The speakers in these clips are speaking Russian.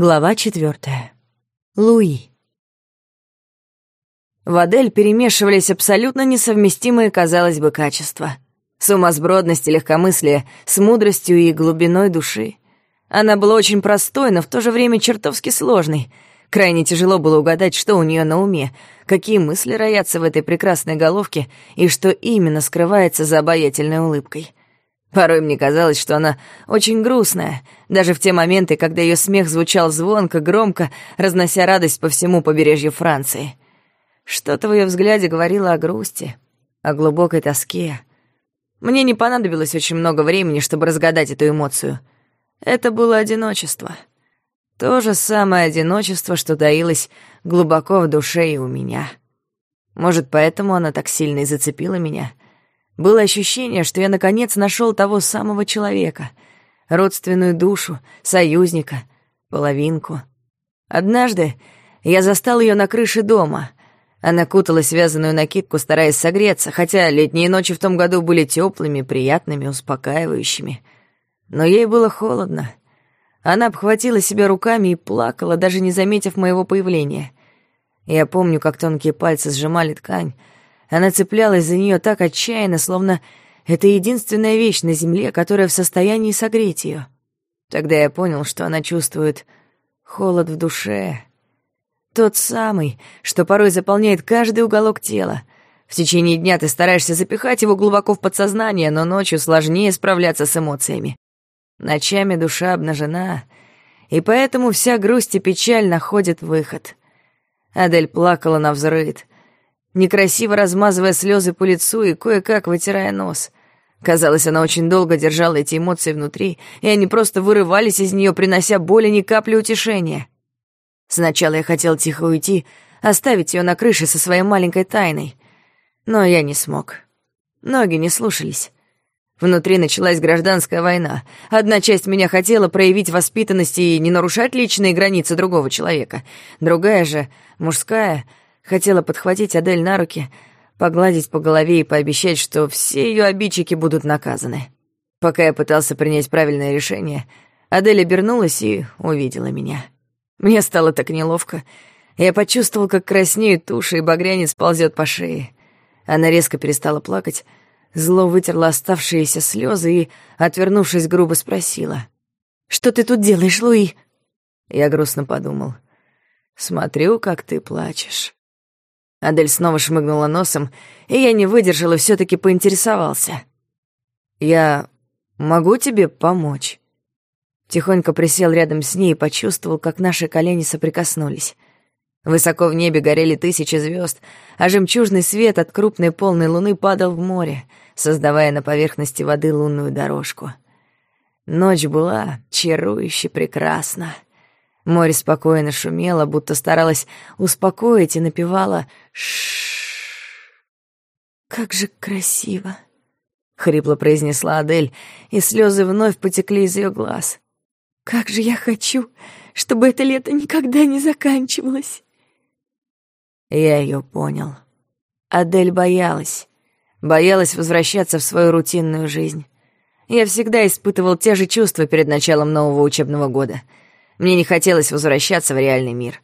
Глава четвертая. Луи. В Адель перемешивались абсолютно несовместимые, казалось бы, качества. Сумасбродность и легкомыслие с мудростью и глубиной души. Она была очень простой, но в то же время чертовски сложной. Крайне тяжело было угадать, что у нее на уме, какие мысли роятся в этой прекрасной головке и что именно скрывается за обаятельной улыбкой. Порой мне казалось, что она очень грустная, даже в те моменты, когда ее смех звучал звонко, громко, разнося радость по всему побережью Франции. Что-то в ее взгляде говорило о грусти, о глубокой тоске. Мне не понадобилось очень много времени, чтобы разгадать эту эмоцию. Это было одиночество. То же самое одиночество, что таилось глубоко в душе и у меня. Может, поэтому она так сильно и зацепила меня — было ощущение, что я наконец нашел того самого человека, родственную душу, союзника, половинку. Однажды я застал ее на крыше дома. Она кутала связанную накидку, стараясь согреться, хотя летние ночи в том году были теплыми, приятными, успокаивающими. Но ей было холодно. Она обхватила себя руками и плакала, даже не заметив моего появления. Я помню, как тонкие пальцы сжимали ткань, она цеплялась за нее так отчаянно, словно это единственная вещь на земле, которая в состоянии согреть ее. Тогда я понял, что она чувствует холод в душе. Тот самый, что порой заполняет каждый уголок тела. В течение дня ты стараешься запихать его глубоко в подсознание, но ночью сложнее справляться с эмоциями. Ночами душа обнажена, и поэтому вся грусть и печаль находят выход. Адель плакала на взрыд некрасиво размазывая слезы по лицу и кое-как вытирая нос. Казалось, она очень долго держала эти эмоции внутри, и они просто вырывались из нее, принося боли ни капли утешения. Сначала я хотел тихо уйти, оставить ее на крыше со своей маленькой тайной, но я не смог. Ноги не слушались. Внутри началась гражданская война. Одна часть меня хотела проявить воспитанность и не нарушать личные границы другого человека. Другая же, мужская, Хотела подхватить Адель на руки, погладить по голове и пообещать, что все ее обидчики будут наказаны. Пока я пытался принять правильное решение, Адель обернулась и увидела меня. Мне стало так неловко. Я почувствовал, как краснеют уши, и багрянец ползет по шее. Она резко перестала плакать, зло вытерла оставшиеся слезы и, отвернувшись, грубо спросила. «Что ты тут делаешь, Луи?» Я грустно подумал. «Смотрю, как ты плачешь». Адель снова шмыгнула носом, и я не выдержал и все таки поинтересовался. «Я могу тебе помочь?» Тихонько присел рядом с ней и почувствовал, как наши колени соприкоснулись. Высоко в небе горели тысячи звезд, а жемчужный свет от крупной полной луны падал в море, создавая на поверхности воды лунную дорожку. Ночь была чарующе прекрасна. Море спокойно шумело, будто старалась успокоить и напевала ш «Как же красиво!» — хрипло произнесла Адель, и слезы вновь потекли из ее глаз. «Как же я хочу, чтобы это лето никогда не заканчивалось!» Я ее понял. Адель боялась. Боялась возвращаться в свою рутинную жизнь. Я всегда испытывал те же чувства перед началом нового учебного года — мне не хотелось возвращаться в реальный мир.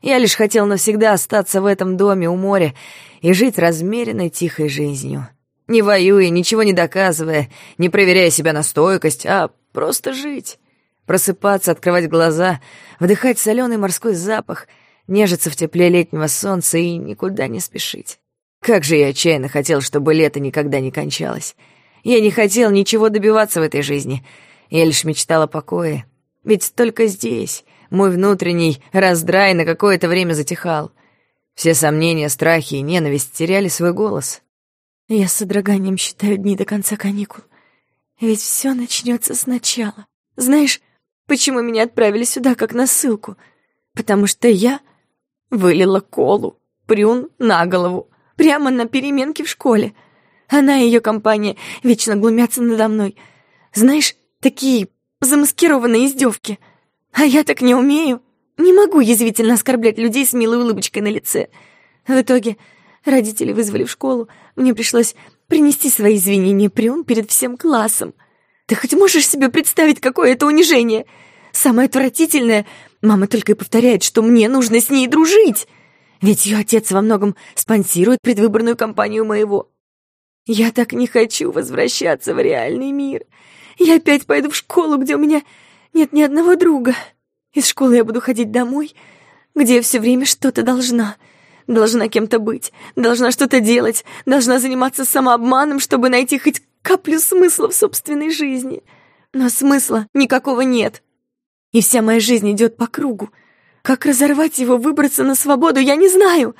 Я лишь хотел навсегда остаться в этом доме у моря и жить размеренной тихой жизнью. Не воюя, ничего не доказывая, не проверяя себя на стойкость, а просто жить. Просыпаться, открывать глаза, вдыхать соленый морской запах, нежиться в тепле летнего солнца и никуда не спешить. Как же я отчаянно хотел, чтобы лето никогда не кончалось. Я не хотел ничего добиваться в этой жизни. Я лишь мечтал о покое, ведь только здесь мой внутренний раздрай на какое-то время затихал. Все сомнения, страхи и ненависть теряли свой голос. Я с содроганием считаю дни до конца каникул. Ведь все начнется сначала. Знаешь, почему меня отправили сюда как на ссылку? Потому что я вылила колу, прюн на голову, прямо на переменке в школе. Она и ее компания вечно глумятся надо мной. Знаешь, такие замаскированные издевки. А я так не умею. Не могу язвительно оскорблять людей с милой улыбочкой на лице. В итоге родители вызвали в школу. Мне пришлось принести свои извинения Прион перед всем классом. Ты хоть можешь себе представить, какое это унижение? Самое отвратительное Мама только и повторяет, что мне нужно с ней дружить. Ведь ее отец во многом спонсирует предвыборную кампанию моего. Я так не хочу возвращаться в реальный мир. Я опять пойду в школу, где у меня нет ни одного друга. Из школы я буду ходить домой, где я все время что-то должна. Должна кем-то быть, должна что-то делать, должна заниматься самообманом, чтобы найти хоть каплю смысла в собственной жизни. Но смысла никакого нет. И вся моя жизнь идет по кругу. Как разорвать его, выбраться на свободу, я не знаю.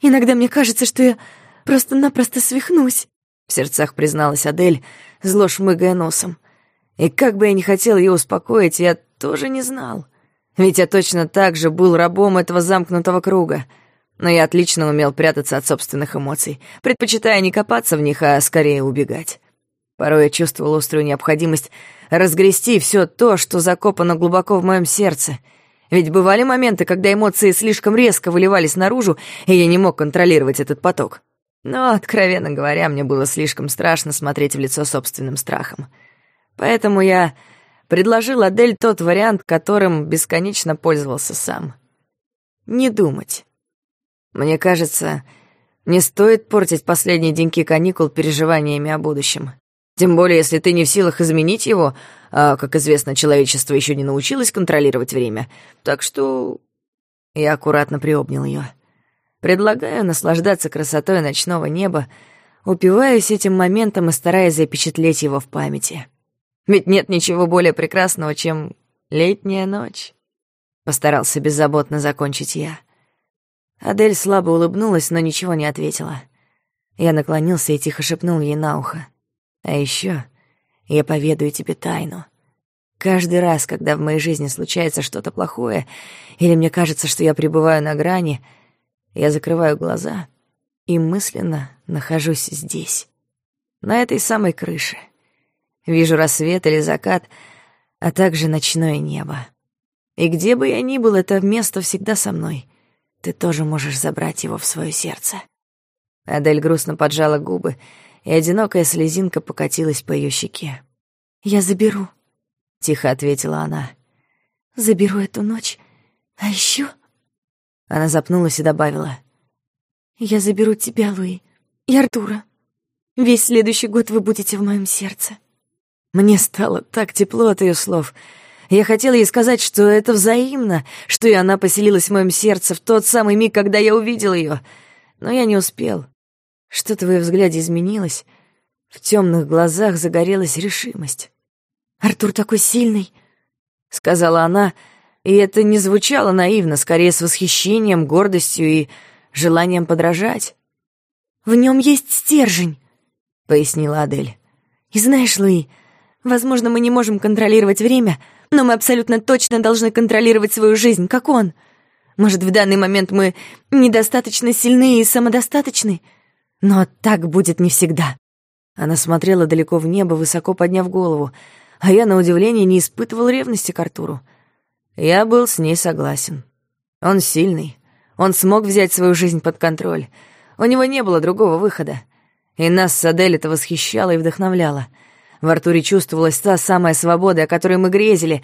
Иногда мне кажется, что я просто-напросто свихнусь. В сердцах призналась Адель, зло шмыгая носом. И как бы я ни хотел ее успокоить, я тоже не знал. Ведь я точно так же был рабом этого замкнутого круга. Но я отлично умел прятаться от собственных эмоций, предпочитая не копаться в них, а скорее убегать. Порой я чувствовал острую необходимость разгрести все то, что закопано глубоко в моем сердце. Ведь бывали моменты, когда эмоции слишком резко выливались наружу, и я не мог контролировать этот поток. Но, откровенно говоря, мне было слишком страшно смотреть в лицо собственным страхом. Поэтому я предложил Адель тот вариант, которым бесконечно пользовался сам. Не думать. Мне кажется, не стоит портить последние деньки каникул переживаниями о будущем. Тем более, если ты не в силах изменить его, а, как известно, человечество еще не научилось контролировать время. Так что я аккуратно приобнял ее. Предлагаю наслаждаться красотой ночного неба, упиваясь этим моментом и стараясь запечатлеть его в памяти. Ведь нет ничего более прекрасного, чем летняя ночь. Постарался беззаботно закончить я. Адель слабо улыбнулась, но ничего не ответила. Я наклонился и тихо шепнул ей на ухо. «А еще я поведаю тебе тайну. Каждый раз, когда в моей жизни случается что-то плохое, или мне кажется, что я пребываю на грани, я закрываю глаза и мысленно нахожусь здесь, на этой самой крыше». Вижу рассвет или закат, а также ночное небо. И где бы я ни был, это место всегда со мной. Ты тоже можешь забрать его в свое сердце. Адель грустно поджала губы, и одинокая слезинка покатилась по ее щеке. «Я заберу», — тихо ответила она. «Заберу эту ночь. А еще...» Она запнулась и добавила. «Я заберу тебя, Луи, и Артура. Весь следующий год вы будете в моем сердце». Мне стало так тепло от ее слов. Я хотела ей сказать, что это взаимно, что и она поселилась в моем сердце в тот самый миг, когда я увидел ее. Но я не успел. Что-то в ее взгляде изменилось. В темных глазах загорелась решимость. «Артур такой сильный», — сказала она, и это не звучало наивно, скорее с восхищением, гордостью и желанием подражать. «В нем есть стержень», — пояснила Адель. «И знаешь, Луи, Возможно, мы не можем контролировать время, но мы абсолютно точно должны контролировать свою жизнь, как он. Может, в данный момент мы недостаточно сильны и самодостаточны, но так будет не всегда». Она смотрела далеко в небо, высоко подняв голову, а я, на удивление, не испытывал ревности к Артуру. Я был с ней согласен. Он сильный, он смог взять свою жизнь под контроль. У него не было другого выхода. И нас с Адель это восхищало и вдохновляло — в Артуре чувствовалась та самая свобода, о которой мы грезили,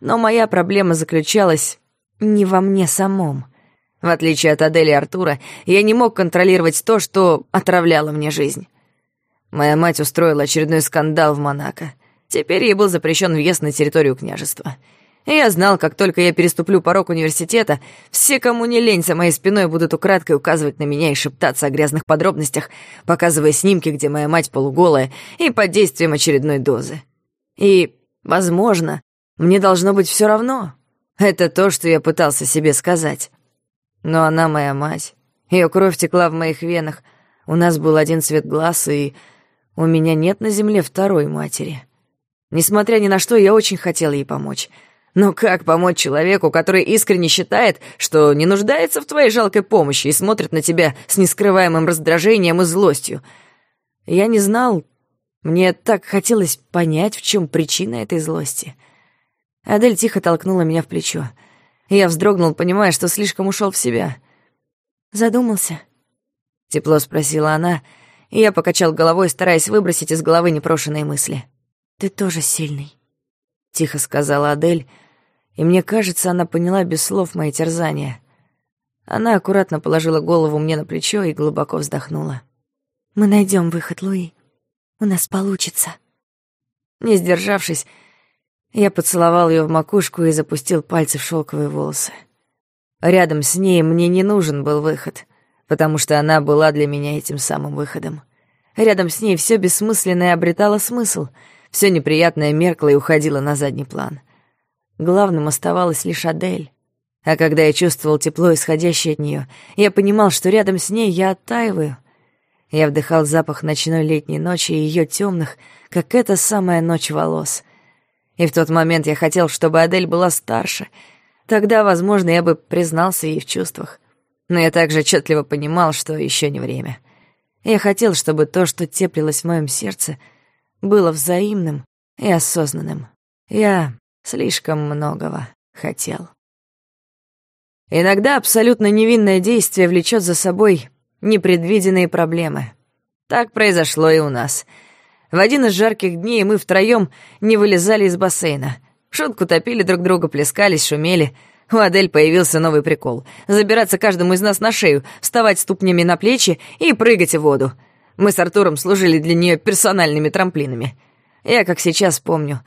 но моя проблема заключалась не во мне самом. В отличие от Адели и Артура, я не мог контролировать то, что отравляло мне жизнь. Моя мать устроила очередной скандал в Монако. Теперь ей был запрещен въезд на территорию княжества — я знал, как только я переступлю порог университета, все, кому не лень, за моей спиной будут украдкой указывать на меня и шептаться о грязных подробностях, показывая снимки, где моя мать полуголая, и под действием очередной дозы. И, возможно, мне должно быть все равно. Это то, что я пытался себе сказать. Но она моя мать. Ее кровь текла в моих венах. У нас был один цвет глаз, и у меня нет на земле второй матери. Несмотря ни на что, я очень хотел ей помочь — но как помочь человеку, который искренне считает, что не нуждается в твоей жалкой помощи и смотрит на тебя с нескрываемым раздражением и злостью? Я не знал. Мне так хотелось понять, в чем причина этой злости. Адель тихо толкнула меня в плечо. Я вздрогнул, понимая, что слишком ушел в себя. «Задумался?» — тепло спросила она, и я покачал головой, стараясь выбросить из головы непрошенные мысли. «Ты тоже сильный», — тихо сказала Адель, И мне кажется, она поняла без слов мои терзания. Она аккуратно положила голову мне на плечо и глубоко вздохнула. «Мы найдем выход, Луи. У нас получится». Не сдержавшись, я поцеловал ее в макушку и запустил пальцы в шелковые волосы. Рядом с ней мне не нужен был выход, потому что она была для меня этим самым выходом. Рядом с ней все бессмысленное обретало смысл, все неприятное меркло и уходило на задний план. Главным оставалась лишь Адель. А когда я чувствовал тепло, исходящее от нее, я понимал, что рядом с ней я оттаиваю. Я вдыхал запах ночной летней ночи и ее темных, как эта самая ночь волос. И в тот момент я хотел, чтобы Адель была старше. Тогда, возможно, я бы признался ей в чувствах. Но я также отчетливо понимал, что еще не время. Я хотел, чтобы то, что теплилось в моем сердце, было взаимным и осознанным. Я слишком многого хотел. Иногда абсолютно невинное действие влечет за собой непредвиденные проблемы. Так произошло и у нас. В один из жарких дней мы втроем не вылезали из бассейна. Шутку топили друг друга, плескались, шумели. У Адель появился новый прикол — забираться каждому из нас на шею, вставать ступнями на плечи и прыгать в воду. Мы с Артуром служили для нее персональными трамплинами. Я, как сейчас помню,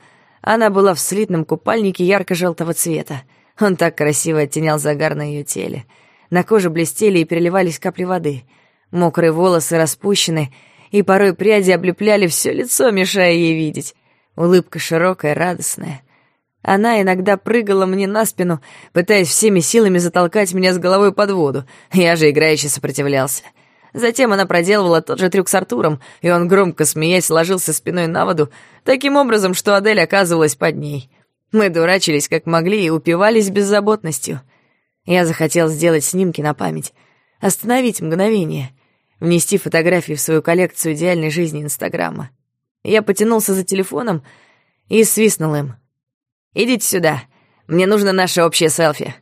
она была в слитном купальнике ярко-желтого цвета — он так красиво оттенял загар на ее теле. На коже блестели и переливались капли воды. Мокрые волосы распущены, и порой пряди облепляли все лицо, мешая ей видеть. Улыбка широкая, радостная. Она иногда прыгала мне на спину, пытаясь всеми силами затолкать меня с головой под воду. Я же играюще сопротивлялся. Затем она проделывала тот же трюк с Артуром, и он, громко смеясь, ложился спиной на воду, таким образом, что Адель оказывалась под ней. Мы дурачились как могли и упивались беззаботностью. Я захотел сделать снимки на память, остановить мгновение, внести фотографии в свою коллекцию идеальной жизни Инстаграма. Я потянулся за телефоном и свистнул им. «Идите сюда, мне нужно наше общее селфи».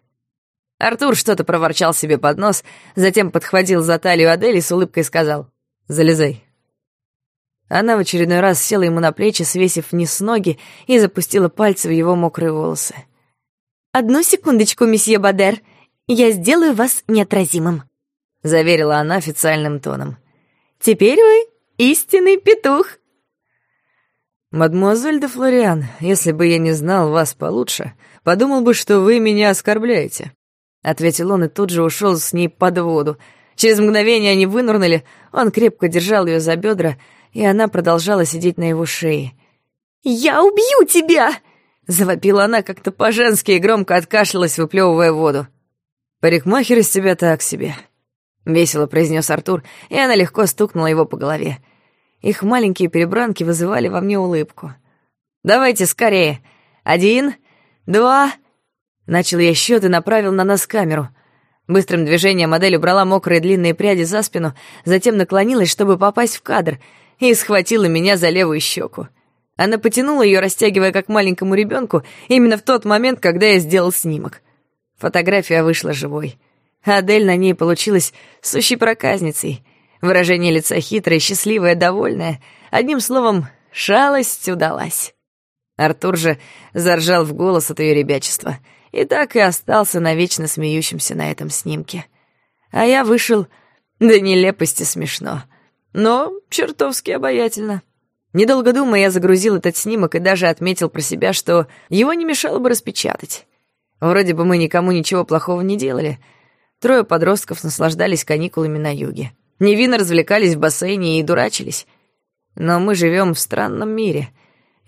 Артур что-то проворчал себе под нос, затем подхватил за талию Адель и с улыбкой сказал «Залезай». Она в очередной раз села ему на плечи, свесив вниз ноги, и запустила пальцы в его мокрые волосы. «Одну секундочку, месье Бадер, я сделаю вас неотразимым», — заверила она официальным тоном. «Теперь вы истинный петух». «Мадемуазель де Флориан, если бы я не знал вас получше, подумал бы, что вы меня оскорбляете», — ответил он и тут же ушел с ней под воду. Через мгновение они вынырнули, он крепко держал ее за бедра, и она продолжала сидеть на его шее. «Я убью тебя!» — завопила она как-то по-женски и громко откашлялась, выплевывая воду. «Парикмахер из тебя так себе», — весело произнес Артур, и она легко стукнула его по голове. Их маленькие перебранки вызывали во мне улыбку. «Давайте скорее. Один, два...» Начал я счет и направил на нас камеру. Быстрым движением модель убрала мокрые длинные пряди за спину, затем наклонилась, чтобы попасть в кадр — и схватила меня за левую щеку. Она потянула ее, растягивая как маленькому ребенку, именно в тот момент, когда я сделал снимок. Фотография вышла живой. Адель на ней получилась сущей проказницей. Выражение лица хитрое, счастливое, довольное. Одним словом, шалость удалась. Артур же заржал в голос от ее ребячества и так и остался навечно смеющимся на этом снимке. А я вышел до нелепости смешно — но чертовски обаятельно. Недолго думая, я загрузил этот снимок и даже отметил про себя, что его не мешало бы распечатать. Вроде бы мы никому ничего плохого не делали. Трое подростков наслаждались каникулами на юге. Невинно развлекались в бассейне и дурачились. Но мы живем в странном мире.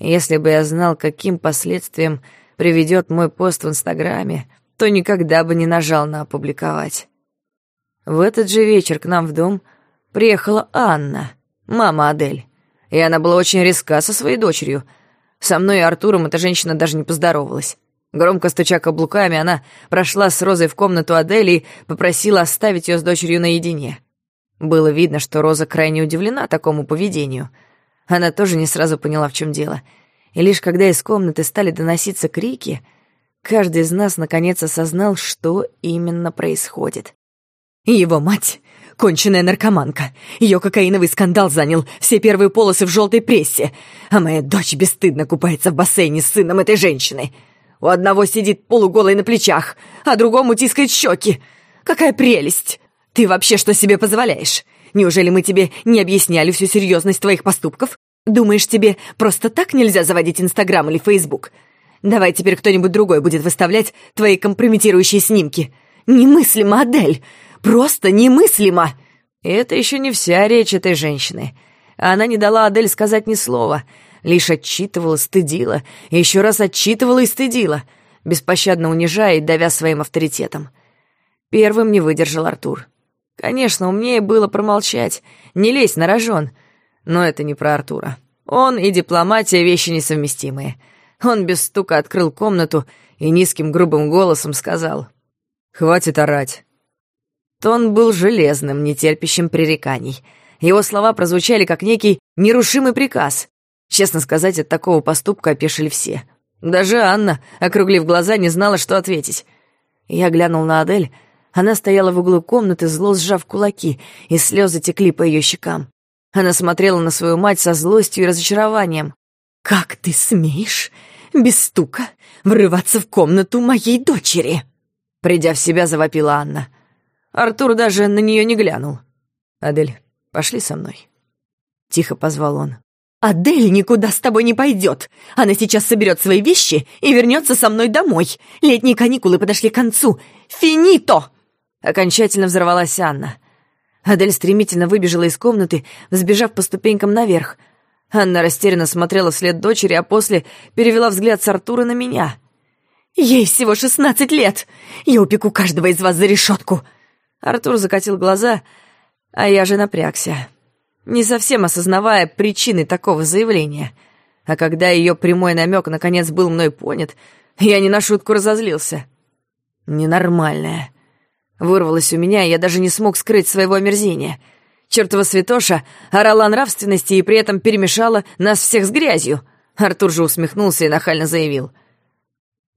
Если бы я знал, каким последствиям приведет мой пост в Инстаграме, то никогда бы не нажал на «опубликовать». В этот же вечер к нам в дом — приехала Анна, мама Адель. И она была очень резка со своей дочерью. Со мной и Артуром эта женщина даже не поздоровалась. Громко стуча каблуками, она прошла с Розой в комнату Адели и попросила оставить ее с дочерью наедине. Было видно, что Роза крайне удивлена такому поведению. Она тоже не сразу поняла, в чем дело. И лишь когда из комнаты стали доноситься крики, каждый из нас наконец осознал, что именно происходит. Его мать конченная наркоманка. Ее кокаиновый скандал занял все первые полосы в желтой прессе. А моя дочь бесстыдно купается в бассейне с сыном этой женщины. У одного сидит полуголый на плечах, а другому тискает щеки. Какая прелесть! Ты вообще что себе позволяешь? Неужели мы тебе не объясняли всю серьезность твоих поступков? Думаешь, тебе просто так нельзя заводить Инстаграм или Фейсбук? Давай теперь кто-нибудь другой будет выставлять твои компрометирующие снимки. Немыслимо, Адель! Просто немыслимо!» И это еще не вся речь этой женщины. Она не дала Адель сказать ни слова, лишь отчитывала, стыдила, и еще раз отчитывала и стыдила, беспощадно унижая и давя своим авторитетом. Первым не выдержал Артур. Конечно, умнее было промолчать, не лезть на рожон, но это не про Артура. Он и дипломатия — вещи несовместимые. Он без стука открыл комнату и низким грубым голосом сказал «Хватит орать». Тон был железным, нетерпящим пререканий. Его слова прозвучали как некий нерушимый приказ. Честно сказать, от такого поступка опешили все. Даже Анна, округлив глаза, не знала, что ответить. Я глянул на Адель. Она стояла в углу комнаты, зло сжав кулаки, и слезы текли по ее щекам. Она смотрела на свою мать со злостью и разочарованием. «Как ты смеешь, без стука, врываться в комнату моей дочери?» Придя в себя, завопила Анна. Артур даже на нее не глянул. «Адель, пошли со мной». Тихо позвал он. «Адель никуда с тобой не пойдет. Она сейчас соберет свои вещи и вернется со мной домой. Летние каникулы подошли к концу. Финито!» Окончательно взорвалась Анна. Адель стремительно выбежала из комнаты, взбежав по ступенькам наверх. Анна растерянно смотрела вслед дочери, а после перевела взгляд с Артура на меня. «Ей всего шестнадцать лет! Я упеку каждого из вас за решетку!» Артур закатил глаза, а я же напрягся, не совсем осознавая причины такого заявления. А когда ее прямой намек наконец был мной понят, я не на шутку разозлился. «Ненормальная». Вырвалось у меня, и я даже не смог скрыть своего омерзения — Чертова святоша орала о нравственности и при этом перемешала нас всех с грязью. Артур же усмехнулся и нахально заявил.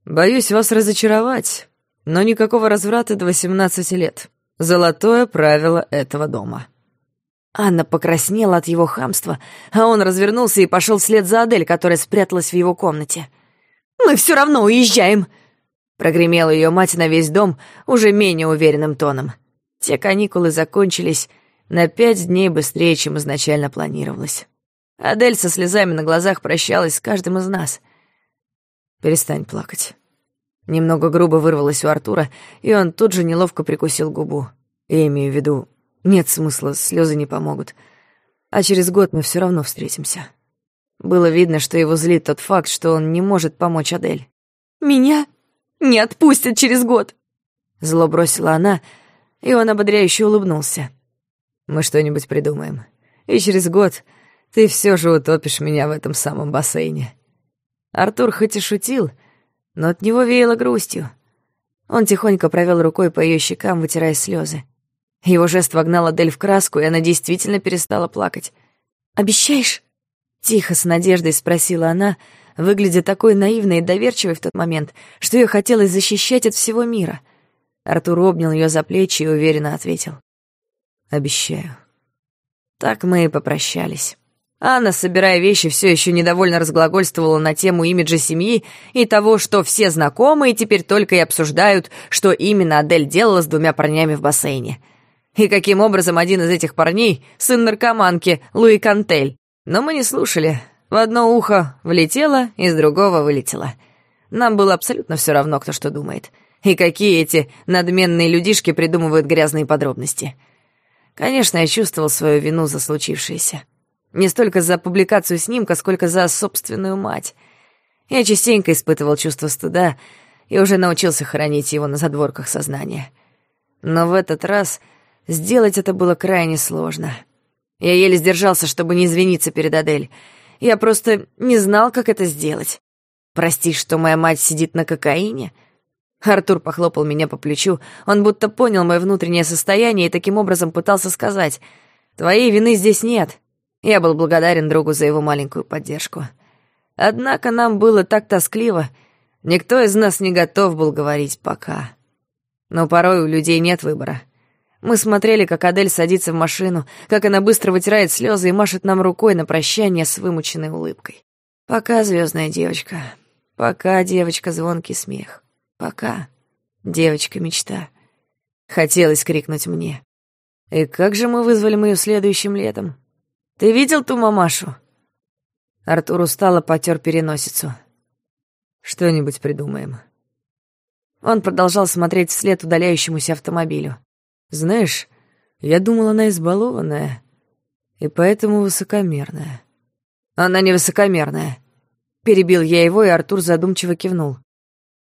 «Боюсь вас разочаровать, но никакого разврата до восемнадцати лет. Золотое правило этого дома». Анна покраснела от его хамства, а он развернулся и пошел вслед за Адель, которая спряталась в его комнате. «Мы все равно уезжаем!» Прогремела ее мать на весь дом уже менее уверенным тоном. Те каникулы закончились, на пять дней быстрее, чем изначально планировалось. Адель со слезами на глазах прощалась с каждым из нас. «Перестань плакать». Немного грубо вырвалось у Артура, и он тут же неловко прикусил губу. Я имею в виду, нет смысла, слезы не помогут. А через год мы все равно встретимся. Было видно, что его злит тот факт, что он не может помочь Адель. «Меня не отпустят через год!» Зло бросила она, и он ободряюще улыбнулся. Мы что-нибудь придумаем. И через год ты все же утопишь меня в этом самом бассейне». Артур хоть и шутил, но от него веяло грустью. Он тихонько провел рукой по ее щекам, вытирая слезы. Его жест вогнал Адель в краску, и она действительно перестала плакать. «Обещаешь?» — тихо, с надеждой спросила она, выглядя такой наивной и доверчивой в тот момент, что ее хотелось защищать от всего мира. Артур обнял ее за плечи и уверенно ответил. Обещаю. Так мы и попрощались. Анна, собирая вещи, все еще недовольно разглагольствовала на тему имиджа семьи и того, что все знакомы и теперь только и обсуждают, что именно Адель делала с двумя парнями в бассейне. И каким образом один из этих парней — сын наркоманки Луи Кантель. Но мы не слушали. В одно ухо влетело, из другого вылетело. Нам было абсолютно все равно, кто что думает. И какие эти надменные людишки придумывают грязные подробности — Конечно, я чувствовал свою вину за случившееся. Не столько за публикацию снимка, сколько за собственную мать. Я частенько испытывал чувство стыда и уже научился хранить его на задворках сознания. Но в этот раз сделать это было крайне сложно. Я еле сдержался, чтобы не извиниться перед Адель. Я просто не знал, как это сделать. Прости, что моя мать сидит на кокаине — Артур похлопал меня по плечу. Он будто понял мое внутреннее состояние и таким образом пытался сказать, «Твоей вины здесь нет». Я был благодарен другу за его маленькую поддержку. Однако нам было так тоскливо. Никто из нас не готов был говорить «пока». Но порой у людей нет выбора. Мы смотрели, как Адель садится в машину, как она быстро вытирает слезы и машет нам рукой на прощание с вымученной улыбкой. «Пока, звездная девочка, Пока, девочка, звонкий смех. Пока, девочка-мечта. Хотелось крикнуть мне. И как же мы вызвали ее следующим летом? Ты видел ту мамашу? Артур устало потер переносицу. Что-нибудь придумаем. Он продолжал смотреть вслед удаляющемуся автомобилю. Знаешь, я думал, она избалованная и поэтому высокомерная. Она не высокомерная. Перебил я его, и Артур задумчиво кивнул.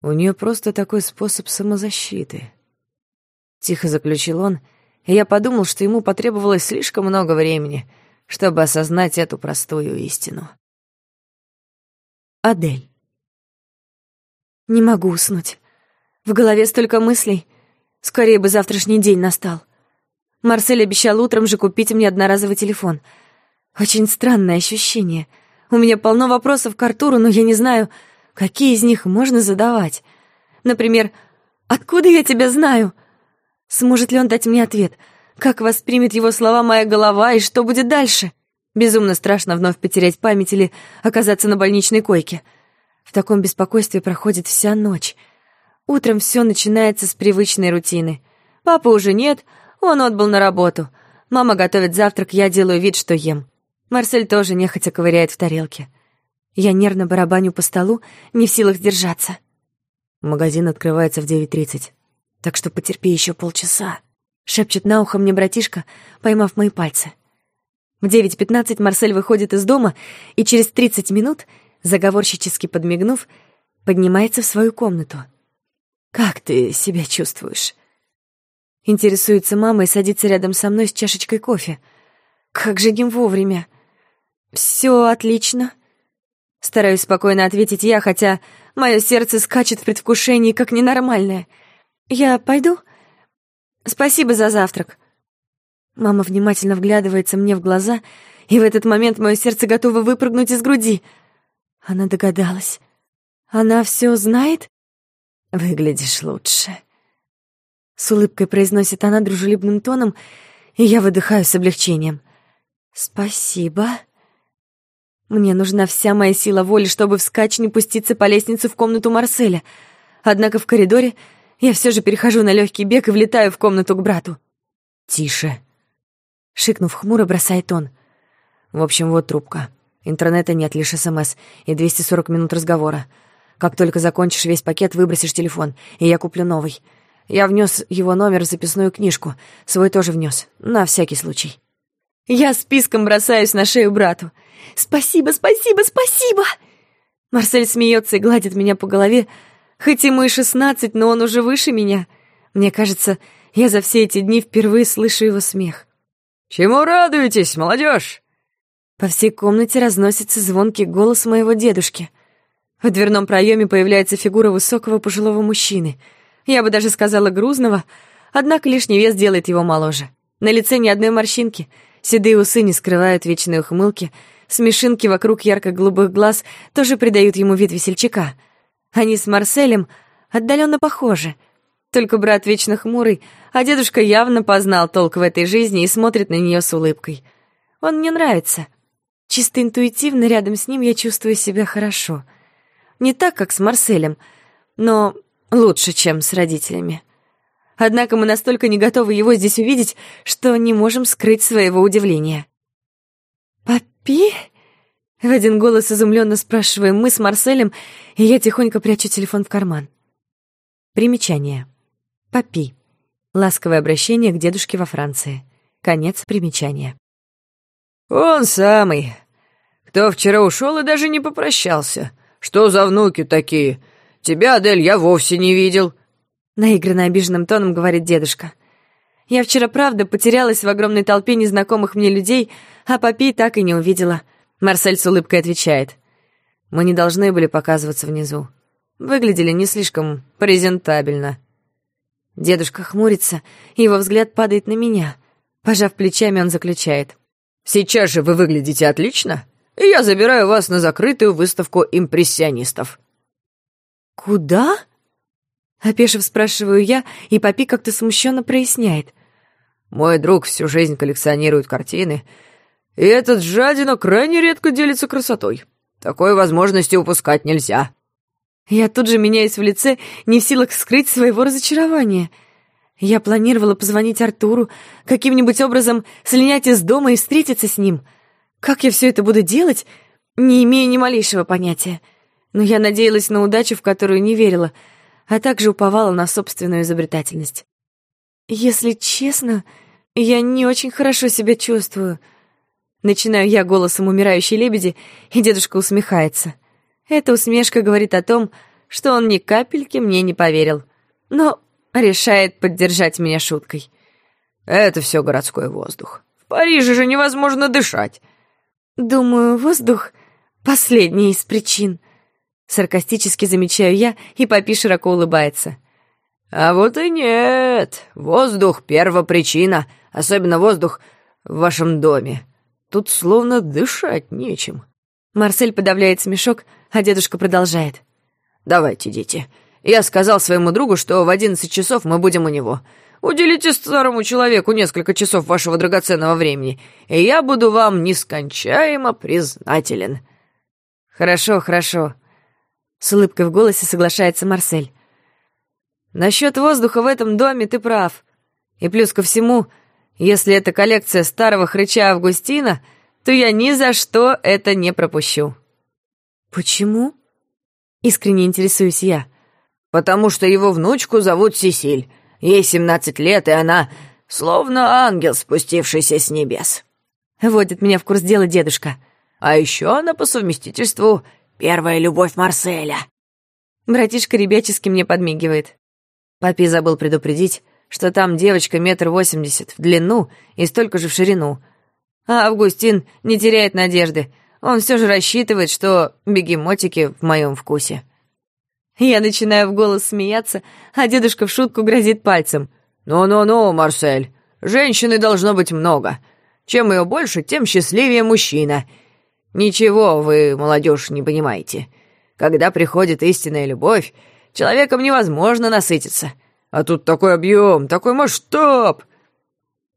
У нее просто такой способ самозащиты. Тихо заключил он, и я подумал, что ему потребовалось слишком много времени, чтобы осознать эту простую истину. Адель. Не могу уснуть. В голове столько мыслей. Скорее бы завтрашний день настал. Марсель обещал утром же купить мне одноразовый телефон. Очень странное ощущение. У меня полно вопросов к Артуру, но я не знаю, какие из них можно задавать. Например, «Откуда я тебя знаю?» Сможет ли он дать мне ответ? Как воспримет его слова моя голова и что будет дальше? Безумно страшно вновь потерять память или оказаться на больничной койке. В таком беспокойстве проходит вся ночь. Утром все начинается с привычной рутины. Папы уже нет, он отбыл на работу. Мама готовит завтрак, я делаю вид, что ем. Марсель тоже нехотя ковыряет в тарелке. Я нервно барабаню по столу, не в силах держаться. Магазин открывается в 9.30, так что потерпи еще полчаса. Шепчет на ухо мне братишка, поймав мои пальцы. В 9.15 Марсель выходит из дома и через 30 минут, заговорщически подмигнув, поднимается в свою комнату. «Как ты себя чувствуешь?» Интересуется мама и садится рядом со мной с чашечкой кофе. Как же не вовремя. Все отлично. Стараюсь спокойно ответить я, хотя мое сердце скачет в предвкушении, как ненормальное. Я пойду? Спасибо за завтрак. Мама внимательно вглядывается мне в глаза, и в этот момент мое сердце готово выпрыгнуть из груди. Она догадалась. Она все знает? Выглядишь лучше. С улыбкой произносит она дружелюбным тоном, и я выдыхаю с облегчением. «Спасибо». Мне нужна вся моя сила воли, чтобы вскачь не пуститься по лестнице в комнату Марселя. Однако в коридоре я все же перехожу на легкий бег и влетаю в комнату к брату. «Тише», — шикнув хмуро, бросает он. «В общем, вот трубка. Интернета нет, лишь СМС и 240 минут разговора. Как только закончишь весь пакет, выбросишь телефон, и я куплю новый. Я внес его номер в записную книжку. Свой тоже внес, на всякий случай. Я списком бросаюсь на шею брату. «Спасибо, спасибо, спасибо!» Марсель смеется и гладит меня по голове. Хоть ему и шестнадцать, но он уже выше меня. Мне кажется, я за все эти дни впервые слышу его смех. «Чему радуетесь, молодежь?» По всей комнате разносится звонкий голос моего дедушки. В дверном проеме появляется фигура высокого пожилого мужчины — я бы даже сказала грузного, однако лишний вес делает его моложе. На лице ни одной морщинки, седые усы не скрывают вечной ухмылки, смешинки вокруг ярко-голубых глаз тоже придают ему вид весельчака. Они с Марселем отдаленно похожи, только брат вечно хмурый, а дедушка явно познал толк в этой жизни и смотрит на нее с улыбкой. Он мне нравится. Чисто интуитивно рядом с ним я чувствую себя хорошо. Не так, как с Марселем, но Лучше, чем с родителями. Однако мы настолько не готовы его здесь увидеть, что не можем скрыть своего удивления. «Папи?» — в один голос изумленно спрашиваем мы с Марселем, и я тихонько прячу телефон в карман. Примечание. «Папи». Ласковое обращение к дедушке во Франции. Конец примечания. «Он самый. Кто вчера ушел и даже не попрощался. Что за внуки такие? Тебя, Адель, я вовсе не видел». Наигранно обиженным тоном говорит дедушка. «Я вчера, правда, потерялась в огромной толпе незнакомых мне людей, а Папи так и не увидела». Марсель с улыбкой отвечает. «Мы не должны были показываться внизу. Выглядели не слишком презентабельно». Дедушка хмурится, и его взгляд падает на меня. Пожав плечами, он заключает. «Сейчас же вы выглядите отлично, и я забираю вас на закрытую выставку импрессионистов». «Куда?» Опешив, спрашиваю я, и Папи как-то смущенно проясняет. «Мой друг всю жизнь коллекционирует картины, и этот жадина крайне редко делится красотой. Такой возможности упускать нельзя». Я тут же меняюсь в лице, не в силах скрыть своего разочарования. Я планировала позвонить Артуру, каким-нибудь образом слинять из дома и встретиться с ним. Как я все это буду делать, не имея ни малейшего понятия. Но я надеялась на удачу, в которую не верила, а также уповала на собственную изобретательность. Если честно, я не очень хорошо себя чувствую. Начинаю я голосом умирающей лебеди, и дедушка усмехается. Эта усмешка говорит о том, что он ни капельки мне не поверил, но решает поддержать меня шуткой. «Это все городской воздух. В Париже же невозможно дышать». «Думаю, воздух — последняя из причин». Саркастически замечаю я, и Папи широко улыбается. «А вот и нет. Воздух — первопричина, особенно воздух в вашем доме. Тут словно дышать нечем». Марсель подавляет смешок, а дедушка продолжает. «Давайте, дети. Я сказал своему другу, что в одиннадцать часов мы будем у него. Уделите старому человеку несколько часов вашего драгоценного времени, и я буду вам нескончаемо признателен». «Хорошо, хорошо», — с улыбкой в голосе соглашается Марсель. «Насчет воздуха в этом доме ты прав. И плюс ко всему, если это коллекция старого хрыча Августина, то я ни за что это не пропущу». «Почему?» — искренне интересуюсь я. «Потому что его внучку зовут Сесиль. Ей семнадцать лет, и она словно ангел, спустившийся с небес». Водит меня в курс дела дедушка. «А еще она по совместительству первая любовь Марселя». Братишка ребячески мне подмигивает. Папи забыл предупредить, что там девочка метр восемьдесят в длину и столько же в ширину. А Августин не теряет надежды. Он все же рассчитывает, что бегемотики в моем вкусе. Я начинаю в голос смеяться, а дедушка в шутку грозит пальцем. «Ну-ну-ну, Марсель, женщины должно быть много. Чем ее больше, тем счастливее мужчина. Ничего вы, молодежь, не понимаете. Когда приходит истинная любовь, человеком невозможно насытиться. А тут такой объем, такой масштаб!»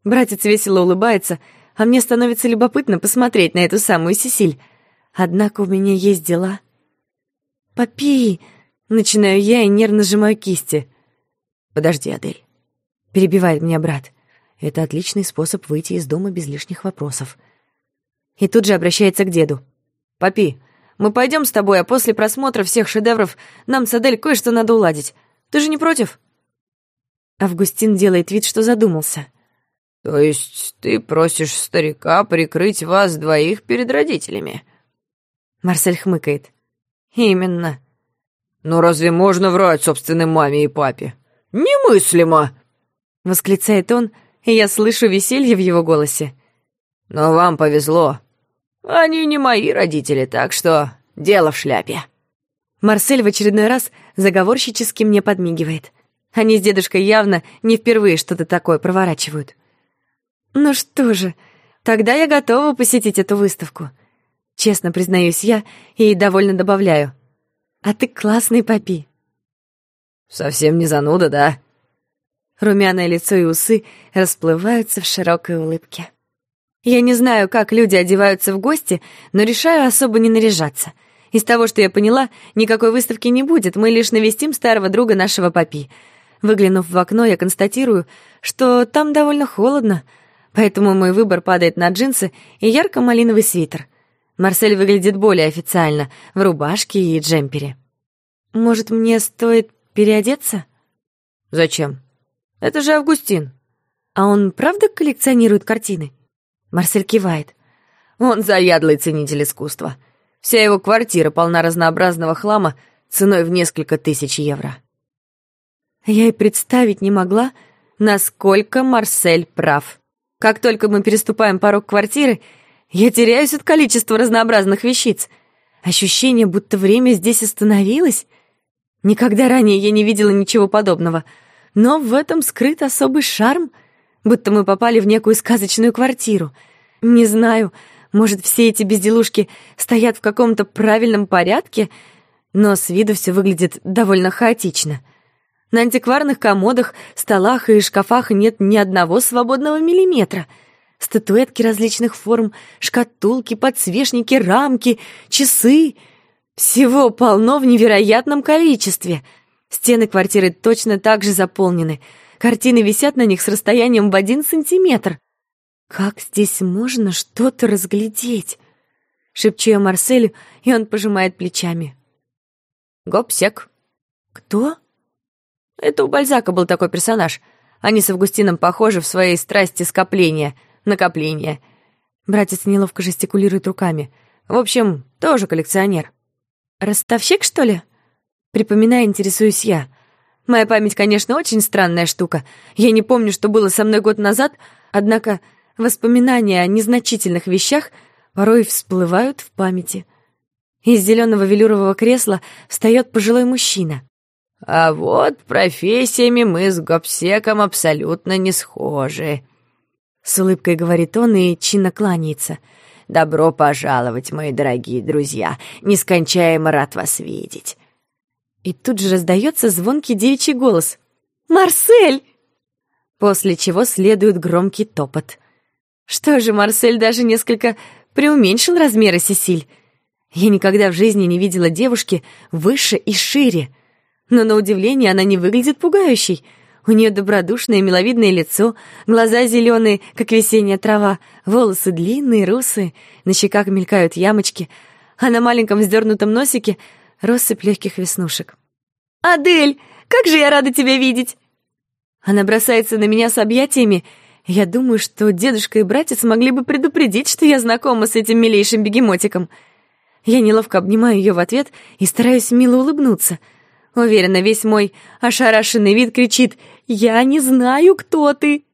Братец весело улыбается, а мне становится любопытно посмотреть на эту самую Сесиль. Однако у меня есть дела. «Папи!» — начинаю я и нервно сжимаю кисти. «Подожди, Адель», — перебивает меня брат. «Это отличный способ выйти из дома без лишних вопросов». И тут же обращается к деду. «Папи, мы пойдем с тобой, а после просмотра всех шедевров нам с Адель кое-что надо уладить. Ты же не против?» Августин делает вид, что задумался. «То есть ты просишь старика прикрыть вас двоих перед родителями?» Марсель хмыкает. «Именно». «Но разве можно врать собственной маме и папе? Немыслимо!» Восклицает он, и я слышу веселье в его голосе. «Но вам повезло. Они не мои родители, так что дело в шляпе». Марсель в очередной раз заговорщически мне подмигивает. Они с дедушкой явно не впервые что-то такое проворачивают. «Ну что же, тогда я готова посетить эту выставку», — честно признаюсь я и довольно добавляю. «А ты классный папи». «Совсем не зануда, да?» Румяное лицо и усы расплываются в широкой улыбке. Я не знаю, как люди одеваются в гости, но решаю особо не наряжаться. Из того, что я поняла, никакой выставки не будет, мы лишь навестим старого друга нашего папи. Выглянув в окно, я констатирую, что там довольно холодно — поэтому мой выбор падает на джинсы и ярко-малиновый свитер. Марсель выглядит более официально, в рубашке и джемпере. «Может, мне стоит переодеться?» «Зачем? Это же Августин». «А он правда коллекционирует картины?» Марсель кивает. «Он заядлый ценитель искусства. Вся его квартира полна разнообразного хлама ценой в несколько тысяч евро». Я и представить не могла, насколько Марсель прав. Как только мы переступаем порог квартиры, я теряюсь от количества разнообразных вещиц. Ощущение, будто время здесь остановилось. Никогда ранее я не видела ничего подобного. Но в этом скрыт особый шарм, будто мы попали в некую сказочную квартиру. Не знаю, может, все эти безделушки стоят в каком-то правильном порядке, но с виду все выглядит довольно хаотично — на антикварных комодах, столах и шкафах нет ни одного свободного миллиметра. Статуэтки различных форм, шкатулки, подсвечники, рамки, часы. Всего полно в невероятном количестве. Стены квартиры точно так же заполнены. Картины висят на них с расстоянием в один сантиметр. Как здесь можно что-то разглядеть? Шепчу я Марселю, и он пожимает плечами. Гопсек. Кто? Это у Бальзака был такой персонаж. Они с Августином похожи в своей страсти скопления, накопления. Братец неловко жестикулирует руками. В общем, тоже коллекционер. Ростовщик, что ли? Припоминая, интересуюсь я. Моя память, конечно, очень странная штука. Я не помню, что было со мной год назад, однако воспоминания о незначительных вещах порой всплывают в памяти. Из зеленого велюрового кресла встает пожилой мужчина. «А вот профессиями мы с Гопсеком абсолютно не схожи», — с улыбкой говорит он и чинно кланяется. «Добро пожаловать, мои дорогие друзья! Нескончаемо рад вас видеть!» И тут же раздается звонкий девичий голос. «Марсель!» После чего следует громкий топот. Что же, Марсель даже несколько преуменьшил размеры Сесиль. Я никогда в жизни не видела девушки выше и шире. Но на удивление она не выглядит пугающей. У нее добродушное миловидное лицо, глаза зеленые, как весенняя трава, волосы длинные, русые, на щеках мелькают ямочки, а на маленьком вздернутом носике россыпь легких веснушек. «Адель, как же я рада тебя видеть!» Она бросается на меня с объятиями. Я думаю, что дедушка и братец могли бы предупредить, что я знакома с этим милейшим бегемотиком — я неловко обнимаю ее в ответ и стараюсь мило улыбнуться. Уверена, весь мой ошарашенный вид кричит «Я не знаю, кто ты!»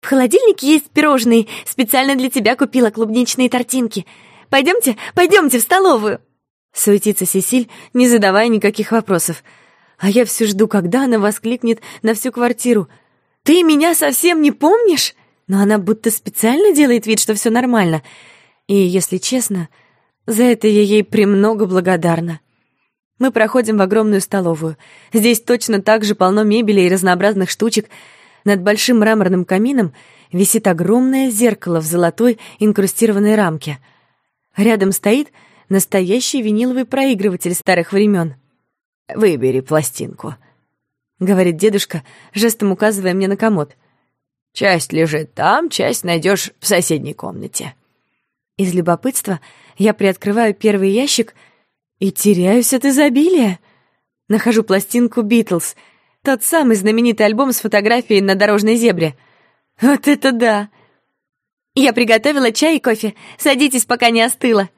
«В холодильнике есть пирожные. Специально для тебя купила клубничные тортинки. Пойдемте, пойдемте в столовую!» Суетится Сесиль, не задавая никаких вопросов. А я все жду, когда она воскликнет на всю квартиру. «Ты меня совсем не помнишь?» Но она будто специально делает вид, что все нормально. И, если честно, за это я ей премного благодарна. Мы проходим в огромную столовую. Здесь точно так же полно мебели и разнообразных штучек. Над большим мраморным камином висит огромное зеркало в золотой инкрустированной рамке. Рядом стоит настоящий виниловый проигрыватель старых времен. «Выбери пластинку», — говорит дедушка, жестом указывая мне на комод. «Часть лежит там, часть найдешь в соседней комнате». Из любопытства я приоткрываю первый ящик и теряюсь от изобилия. Нахожу пластинку «Битлз», тот самый знаменитый альбом с фотографией на дорожной зебре. Вот это да! Я приготовила чай и кофе. Садитесь, пока не остыло.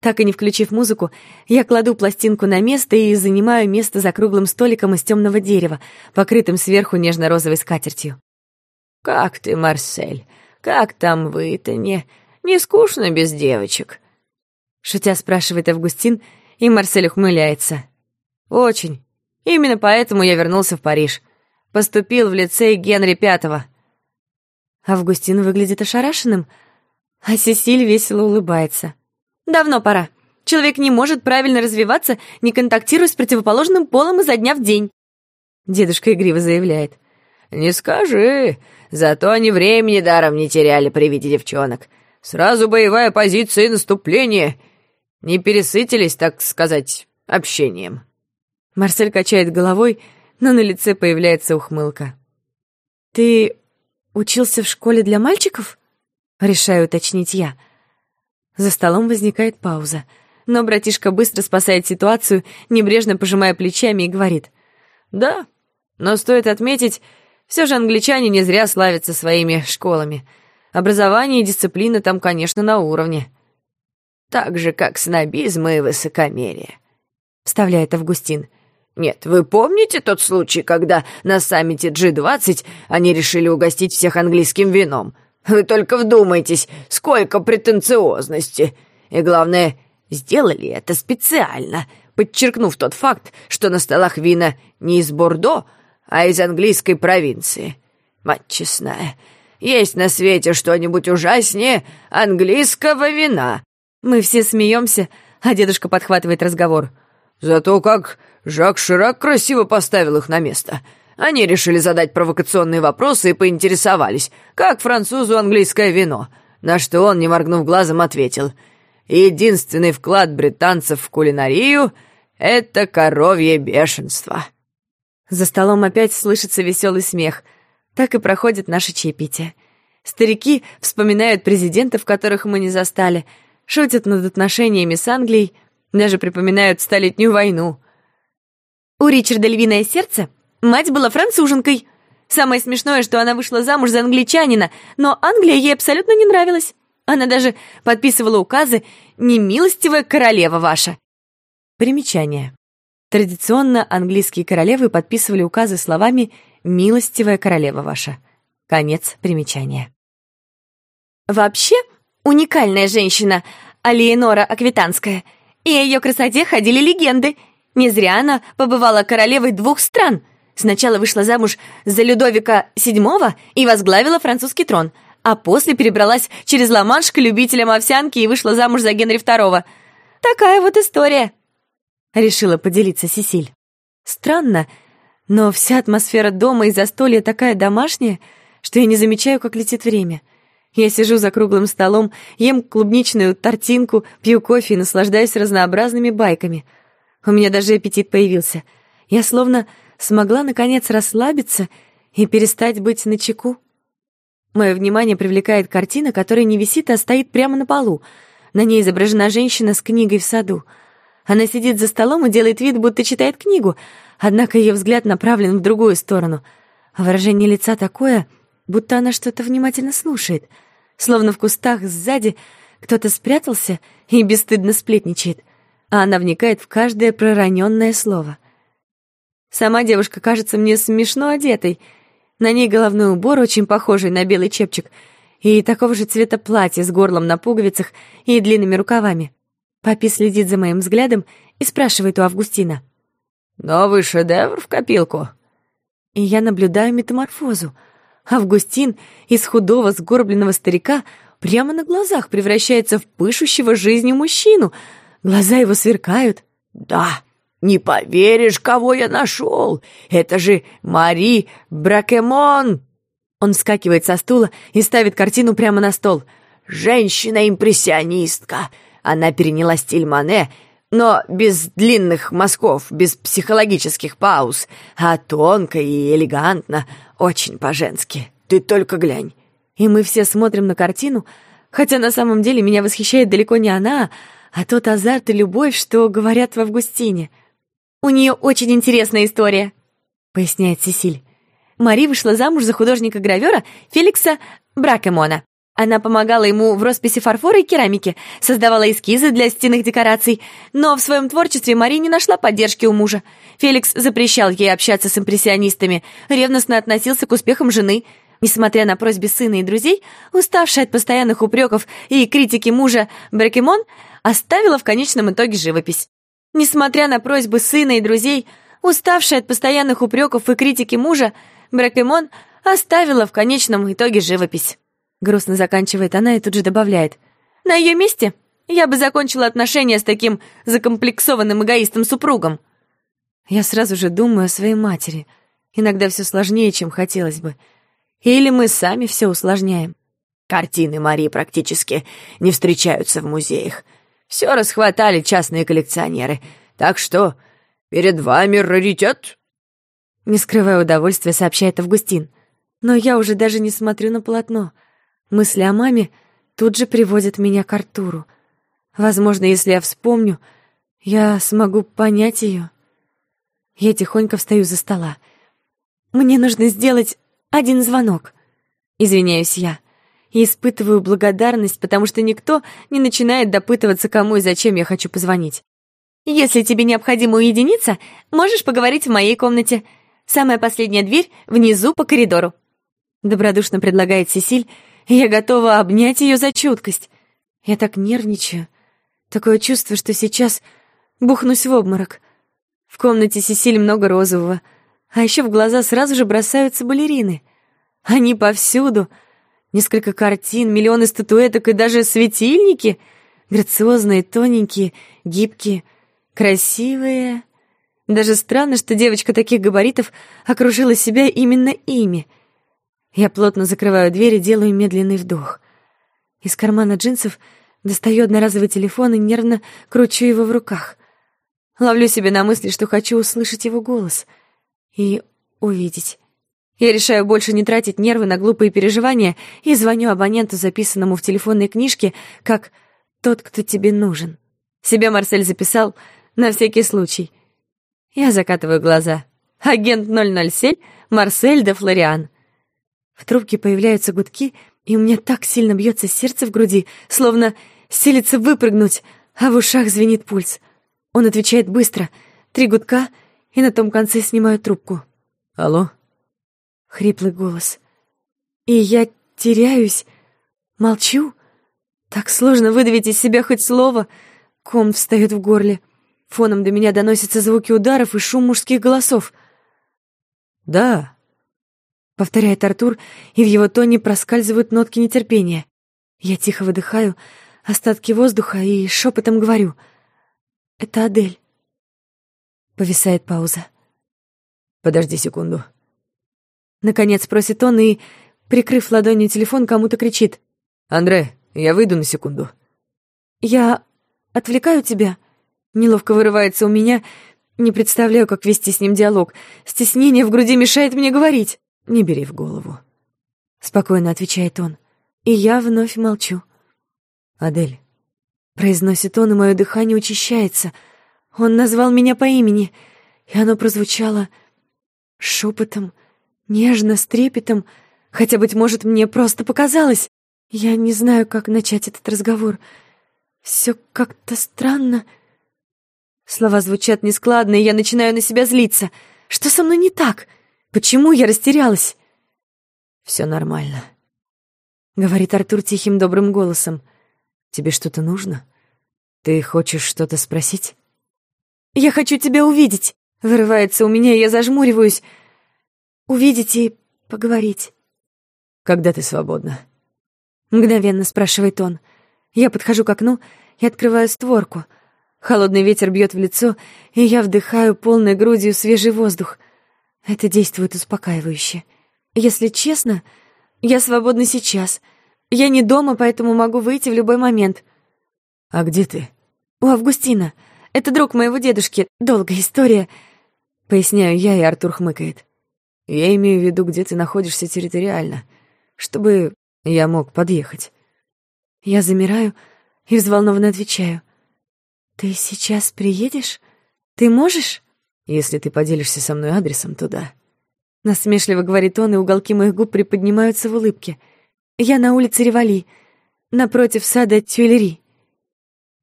Так и не включив музыку, я кладу пластинку на место и занимаю место за круглым столиком из темного дерева, покрытым сверху нежно-розовой скатертью. «Как ты, Марсель? Как там в Итане? Не скучно без девочек?» Шутя спрашивает Августин, и Марсель ухмыляется. «Очень. Именно поэтому я вернулся в Париж. Поступил в лицей Генри Пятого». Августин выглядит ошарашенным, а Сесиль весело улыбается. «Давно пора. Человек не может правильно развиваться, не контактируя с противоположным полом изо дня в день». Дедушка игриво заявляет. «Не скажи. Зато они времени даром не теряли при виде девчонок. Сразу боевая позиция и наступление. Не пересытились, так сказать, общением». Марсель качает головой, но на лице появляется ухмылка. «Ты учился в школе для мальчиков?» Решаю уточнить я. За столом возникает пауза, но братишка быстро спасает ситуацию, небрежно пожимая плечами и говорит. «Да, но стоит отметить, все же англичане не зря славятся своими школами. Образование и дисциплина там, конечно, на уровне. Так же, как снобизм и высокомерие», — вставляет Августин. «Нет, вы помните тот случай, когда на саммите G20 они решили угостить всех английским вином? Вы только вдумайтесь, сколько претенциозности. И главное, сделали это специально, подчеркнув тот факт, что на столах вина не из Бордо, а из английской провинции. Мать честная, есть на свете что-нибудь ужаснее английского вина?» Мы все смеемся, а дедушка подхватывает разговор. «Зато как Жак Ширак красиво поставил их на место. Они решили задать провокационные вопросы и поинтересовались, как французу английское вино, на что он, не моргнув глазом, ответил. единственный вклад британцев в кулинарию — это коровье бешенство». За столом опять слышится веселый смех. Так и проходит наше чаепитие. Старики вспоминают президентов, которых мы не застали, шутят над отношениями с Англией, даже припоминают Столетнюю войну. У Ричарда львиное сердце мать была француженкой. Самое смешное, что она вышла замуж за англичанина, но Англия ей абсолютно не нравилась. Она даже подписывала указы «Немилостивая королева ваша». Примечание. Традиционно английские королевы подписывали указы словами «Милостивая королева ваша». Конец примечания. Вообще, уникальная женщина Алиенора Аквитанская, и о ее красоте ходили легенды. Не зря она побывала королевой двух стран. Сначала вышла замуж за Людовика VII и возглавила французский трон, а после перебралась через Ла-Манш к любителям овсянки и вышла замуж за Генри II. Такая вот история. Решила поделиться Сесиль. Странно, но вся атмосфера дома и застолья такая домашняя, что я не замечаю, как летит время — я сижу за круглым столом, ем клубничную тортинку, пью кофе и наслаждаюсь разнообразными байками. У меня даже аппетит появился. Я словно смогла, наконец, расслабиться и перестать быть начеку. Мое внимание привлекает картина, которая не висит, а стоит прямо на полу. На ней изображена женщина с книгой в саду. Она сидит за столом и делает вид, будто читает книгу, однако ее взгляд направлен в другую сторону. А выражение лица такое, будто она что-то внимательно слушает — Словно в кустах сзади кто-то спрятался и бесстыдно сплетничает, а она вникает в каждое пророненное слово. Сама девушка кажется мне смешно одетой. На ней головной убор, очень похожий на белый чепчик, и такого же цвета платье с горлом на пуговицах и длинными рукавами. Папи следит за моим взглядом и спрашивает у Августина. «Новый шедевр в копилку?» И я наблюдаю метаморфозу — Августин из худого сгорбленного старика прямо на глазах превращается в пышущего жизнью мужчину. Глаза его сверкают. «Да, не поверишь, кого я нашел! Это же Мари Бракемон!» Он вскакивает со стула и ставит картину прямо на стол. «Женщина-импрессионистка! Она переняла стиль Мане, но без длинных мазков, без психологических пауз, а тонко и элегантно, очень по-женски. Ты только глянь. И мы все смотрим на картину, хотя на самом деле меня восхищает далеко не она, а тот азарт и любовь, что говорят в Августине. «У нее очень интересная история», — поясняет Сесиль. Мари вышла замуж за художника-гравера Феликса Бракемона. Она помогала ему в росписи фарфора и керамики, создавала эскизы для стенных декораций, но в своем творчестве Мари не нашла поддержки у мужа. Феликс запрещал ей общаться с импрессионистами, ревностно относился к успехам жены. Несмотря на просьбы сына и друзей, уставшая от постоянных упреков и критики мужа, Бракемон оставила в конечном итоге живопись. Несмотря на просьбы сына и друзей, уставшая от постоянных упреков и критики мужа, Бракемон оставила в конечном итоге живопись. Грустно заканчивает она и тут же добавляет. «На ее месте я бы закончила отношения с таким закомплексованным эгоистом-супругом». Я сразу же думаю о своей матери. Иногда все сложнее, чем хотелось бы. Или мы сами все усложняем. Картины Марии практически не встречаются в музеях. Все расхватали частные коллекционеры. Так что перед вами раритет. Не скрывая удовольствия, сообщает Августин. Но я уже даже не смотрю на полотно — Мысли о маме тут же приводят меня к Артуру. Возможно, если я вспомню, я смогу понять ее. Я тихонько встаю за стола. Мне нужно сделать один звонок. Извиняюсь я. И испытываю благодарность, потому что никто не начинает допытываться, кому и зачем я хочу позвонить. Если тебе необходимо уединиться, можешь поговорить в моей комнате. Самая последняя дверь внизу по коридору. Добродушно предлагает Сесиль, я готова обнять ее за чуткость. Я так нервничаю. Такое чувство, что сейчас бухнусь в обморок. В комнате Сесиль много розового, а еще в глаза сразу же бросаются балерины. Они повсюду. Несколько картин, миллионы статуэток и даже светильники. Грациозные, тоненькие, гибкие, красивые. Даже странно, что девочка таких габаритов окружила себя именно ими — я плотно закрываю дверь и делаю медленный вдох. Из кармана джинсов Достаю одноразовый телефон и нервно кручу его в руках. Ловлю себя на мысли, что хочу услышать его голос и увидеть. Я решаю больше не тратить нервы на глупые переживания и звоню абоненту, записанному в телефонной книжке, как «тот, кто тебе нужен». Себя Марсель записал на всякий случай. Я закатываю глаза. Агент 007 Марсель де Флориан. В трубке появляются гудки, и у меня так сильно бьется сердце в груди, словно силится выпрыгнуть, а в ушах звенит пульс. Он отвечает быстро. Три гудка, и на том конце снимаю трубку. «Алло?» Хриплый голос. И я теряюсь, молчу. Так сложно выдавить из себя хоть слово. Ком встает в горле. Фоном до меня доносятся звуки ударов и шум мужских голосов. «Да», — повторяет Артур, и в его тоне проскальзывают нотки нетерпения. Я тихо выдыхаю остатки воздуха и шепотом говорю. «Это Адель». Повисает пауза. «Подожди секунду». Наконец просит он и, прикрыв ладонью телефон, кому-то кричит. «Андре, я выйду на секунду». «Я отвлекаю тебя?» Неловко вырывается у меня, не представляю, как вести с ним диалог. Стеснение в груди мешает мне говорить. «Не бери в голову», — спокойно отвечает он. И я вновь молчу. «Адель», — произносит он, и мое дыхание учащается. Он назвал меня по имени, и оно прозвучало шепотом, нежно, с трепетом, хотя, быть может, мне просто показалось. Я не знаю, как начать этот разговор. Все как-то странно. Слова звучат нескладно, и я начинаю на себя злиться. Что со мной не так? Почему я растерялась? Все нормально, говорит Артур тихим добрым голосом. Тебе что-то нужно? Ты хочешь что-то спросить? Я хочу тебя увидеть. Вырывается у меня, и я зажмуриваюсь. Увидеть и поговорить. Когда ты свободна? Мгновенно спрашивает он. Я подхожу к окну и открываю створку — Холодный ветер бьет в лицо, и я вдыхаю полной грудью свежий воздух. Это действует успокаивающе. Если честно, я свободна сейчас. Я не дома, поэтому могу выйти в любой момент. А где ты? У Августина. Это друг моего дедушки. Долгая история. Поясняю я, и Артур хмыкает. Я имею в виду, где ты находишься территориально, чтобы я мог подъехать. Я замираю и взволнованно отвечаю. «Ты сейчас приедешь? Ты можешь?» «Если ты поделишься со мной адресом, то да». Насмешливо говорит он, и уголки моих губ приподнимаются в улыбке. «Я на улице Ревали, напротив сада Тюэлери».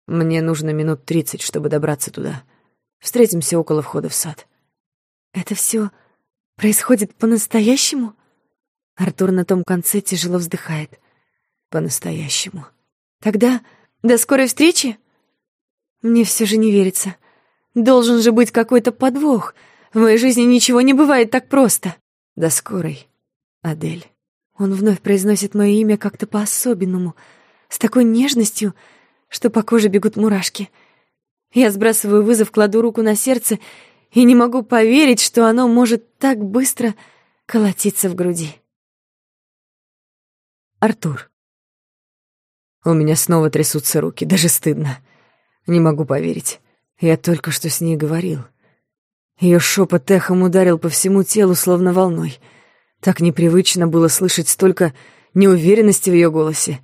«Мне нужно минут тридцать, чтобы добраться туда. Встретимся около входа в сад». «Это все происходит по-настоящему?» Артур на том конце тяжело вздыхает. «По-настоящему». «Тогда до скорой встречи?» Мне все же не верится. Должен же быть какой-то подвох. В моей жизни ничего не бывает так просто. До скорой, Адель. Он вновь произносит мое имя как-то по-особенному, с такой нежностью, что по коже бегут мурашки. Я сбрасываю вызов, кладу руку на сердце и не могу поверить, что оно может так быстро колотиться в груди. Артур. У меня снова трясутся руки, даже стыдно. Не могу поверить. Я только что с ней говорил. Ее шепот эхом ударил по всему телу, словно волной. Так непривычно было слышать столько неуверенности в ее голосе.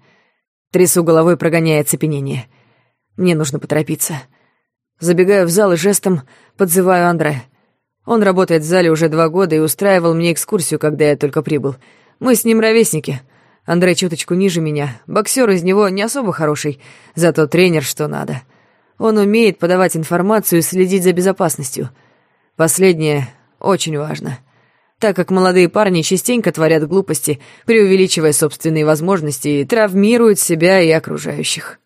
Трясу головой, прогоняя оцепенение. Мне нужно поторопиться. Забегаю в зал и жестом подзываю Андре. Он работает в зале уже два года и устраивал мне экскурсию, когда я только прибыл. Мы с ним ровесники. Андрей чуточку ниже меня. Боксер из него не особо хороший, зато тренер что надо. Он умеет подавать информацию и следить за безопасностью. Последнее очень важно, так как молодые парни частенько творят глупости, преувеличивая собственные возможности и травмируют себя и окружающих.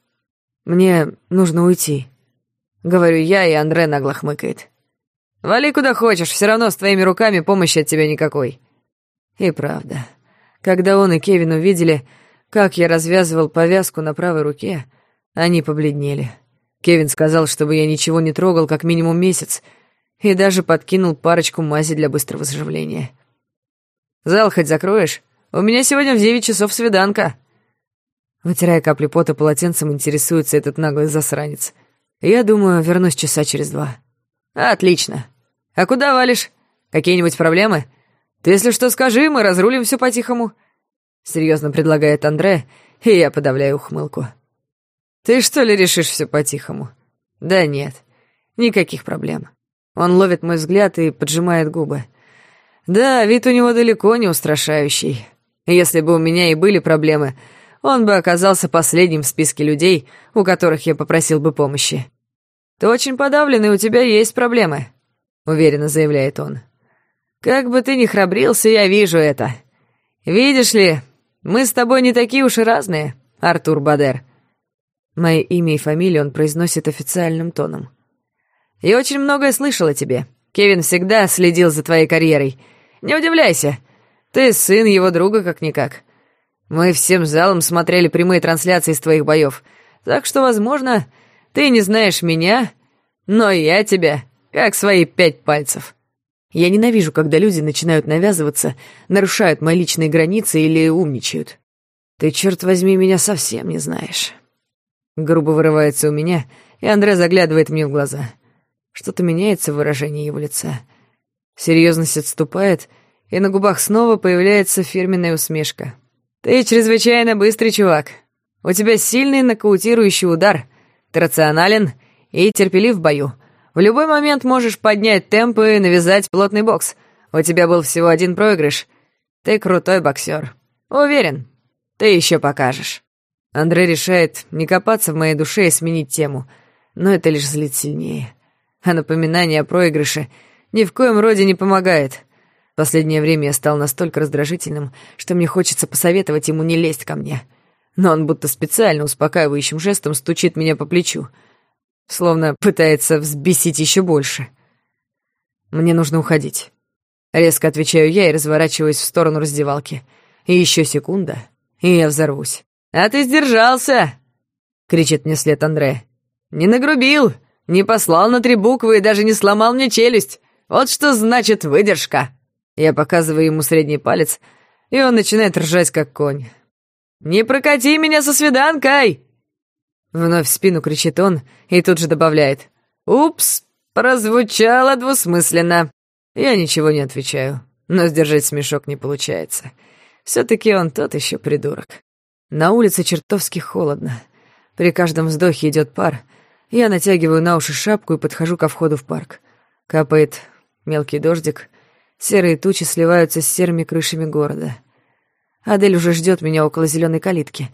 «Мне нужно уйти», — говорю я, и Андре нагло хмыкает. «Вали куда хочешь, все равно с твоими руками помощи от тебя никакой». И правда, когда он и Кевин увидели, как я развязывал повязку на правой руке, они побледнели. Кевин сказал, чтобы я ничего не трогал как минимум месяц, и даже подкинул парочку мази для быстрого заживления. «Зал хоть закроешь? У меня сегодня в девять часов свиданка». Вытирая капли пота полотенцем, интересуется этот наглый засранец. Я думаю, вернусь часа через два. Отлично. А куда валишь? Какие-нибудь проблемы? Ты, если что, скажи, мы разрулим все по-тихому. Серьезно предлагает Андре, и я подавляю ухмылку. Ты что ли решишь все по-тихому? Да нет, никаких проблем. Он ловит мой взгляд и поджимает губы. Да, вид у него далеко не устрашающий. Если бы у меня и были проблемы, он бы оказался последним в списке людей, у которых я попросил бы помощи. «Ты очень подавлен, и у тебя есть проблемы», — уверенно заявляет он. «Как бы ты ни храбрился, я вижу это. Видишь ли, мы с тобой не такие уж и разные, Артур Бадер». Мое имя и фамилию он произносит официальным тоном. «Я очень многое слышал о тебе. Кевин всегда следил за твоей карьерой. Не удивляйся, ты сын его друга как-никак. Мы всем залом смотрели прямые трансляции из твоих боев, так что, возможно, ты не знаешь меня, но я тебя, как свои пять пальцев. Я ненавижу, когда люди начинают навязываться, нарушают мои личные границы или умничают. Ты, черт возьми, меня совсем не знаешь. Грубо вырывается у меня, и Андре заглядывает мне в глаза. Что-то меняется в выражении его лица. Серьезность отступает, и на губах снова появляется фирменная усмешка. «Ты чрезвычайно быстрый чувак. У тебя сильный нокаутирующий удар. Ты рационален и терпелив в бою. В любой момент можешь поднять темп и навязать плотный бокс. У тебя был всего один проигрыш. Ты крутой боксер. Уверен, ты еще покажешь». Андрей решает не копаться в моей душе и сменить тему, но это лишь злит сильнее. А напоминание о проигрыше ни в коем роде не помогает. Последнее время я стал настолько раздражительным, что мне хочется посоветовать ему не лезть ко мне. Но он будто специально успокаивающим жестом стучит меня по плечу, словно пытается взбесить еще больше. Мне нужно уходить. Резко отвечаю я и разворачиваюсь в сторону раздевалки. И еще секунда, и я взорвусь. «А ты сдержался!» — кричит мне след Андре. «Не нагрубил, не послал на три буквы и даже не сломал мне челюсть. Вот что значит выдержка!» Я показываю ему средний палец, и он начинает ржать, как конь. «Не прокати меня со свиданкой!» Вновь в спину кричит он и тут же добавляет. «Упс, прозвучало двусмысленно». Я ничего не отвечаю, но сдержать смешок не получается. Все-таки он тот еще придурок. На улице чертовски холодно. При каждом вздохе идет пар. Я натягиваю на уши шапку и подхожу ко входу в парк. Капает мелкий дождик, Серые тучи сливаются с серыми крышами города. Адель уже ждет меня около зеленой калитки.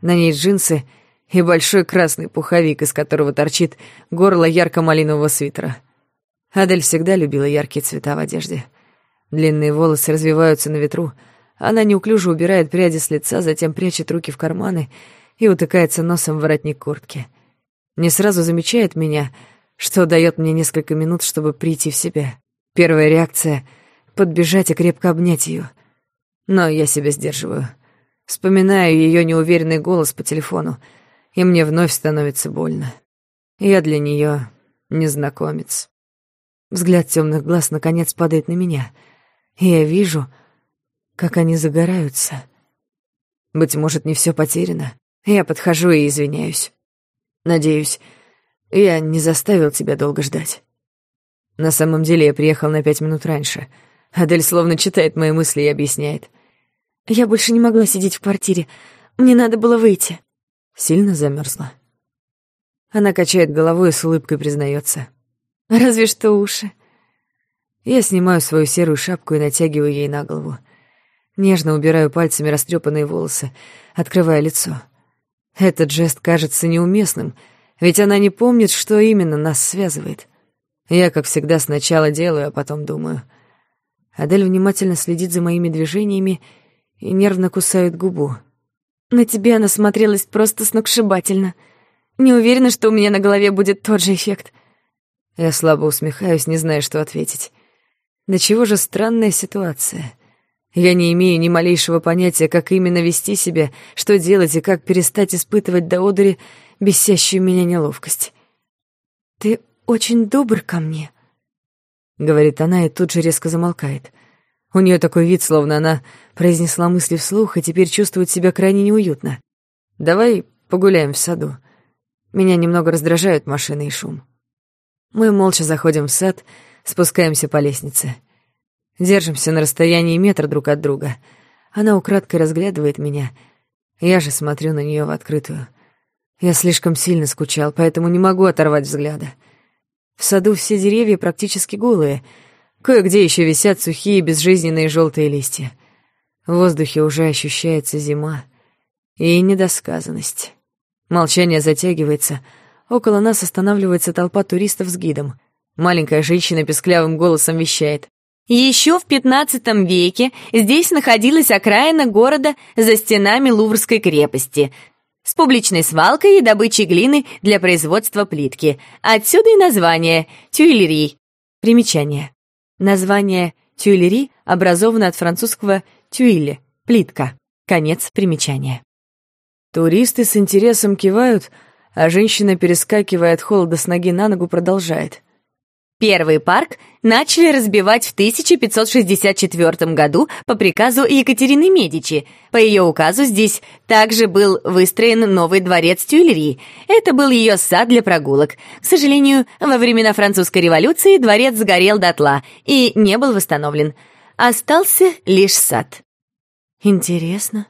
На ней джинсы и большой красный пуховик, из которого торчит горло ярко-малинового свитера. Адель всегда любила яркие цвета в одежде. Длинные волосы развиваются на ветру. Она неуклюже убирает пряди с лица, затем прячет руки в карманы и утыкается носом в воротник куртки. Не сразу замечает меня, что дает мне несколько минут, чтобы прийти в себя. Первая реакция — подбежать и крепко обнять ее. Но я себя сдерживаю. Вспоминаю ее неуверенный голос по телефону, и мне вновь становится больно. Я для нее незнакомец. Взгляд темных глаз наконец падает на меня, и я вижу, как они загораются. Быть может, не все потеряно. Я подхожу и извиняюсь. Надеюсь, я не заставил тебя долго ждать. На самом деле я приехал на пять минут раньше — Адель словно читает мои мысли и объясняет. «Я больше не могла сидеть в квартире. Мне надо было выйти». Сильно замерзла. Она качает головой и с улыбкой признается. «Разве что уши». Я снимаю свою серую шапку и натягиваю ей на голову. Нежно убираю пальцами растрепанные волосы, открывая лицо. Этот жест кажется неуместным, ведь она не помнит, что именно нас связывает. Я, как всегда, сначала делаю, а потом думаю — Адель внимательно следит за моими движениями и нервно кусает губу. «На тебе она смотрелась просто сногсшибательно. Не уверена, что у меня на голове будет тот же эффект». Я слабо усмехаюсь, не зная, что ответить. Да чего же странная ситуация. Я не имею ни малейшего понятия, как именно вести себя, что делать и как перестать испытывать до одури бесящую меня неловкость. «Ты очень добр ко мне», — говорит она и тут же резко замолкает. У нее такой вид, словно она произнесла мысли вслух и теперь чувствует себя крайне неуютно. Давай погуляем в саду. Меня немного раздражают машины и шум. Мы молча заходим в сад, спускаемся по лестнице. Держимся на расстоянии метра друг от друга. Она украдкой разглядывает меня. Я же смотрю на нее в открытую. Я слишком сильно скучал, поэтому не могу оторвать взгляда. В саду все деревья практически голые. Кое-где еще висят сухие безжизненные желтые листья. В воздухе уже ощущается зима и недосказанность. Молчание затягивается. Около нас останавливается толпа туристов с гидом. Маленькая женщина песклявым голосом вещает. Еще в XV веке здесь находилась окраина города за стенами Луврской крепости с публичной свалкой и добычей глины для производства плитки. Отсюда и название «Тюильри». Примечание. Название «Тюильри» образовано от французского «тюиле» — плитка. Конец примечания. Туристы с интересом кивают, а женщина, перескакивая от холода с ноги на ногу, продолжает. Первый парк начали разбивать в 1564 году по приказу Екатерины Медичи. По ее указу здесь также был выстроен новый дворец Тюильри. Это был ее сад для прогулок. К сожалению, во времена французской революции дворец сгорел дотла и не был восстановлен. Остался лишь сад. «Интересно»,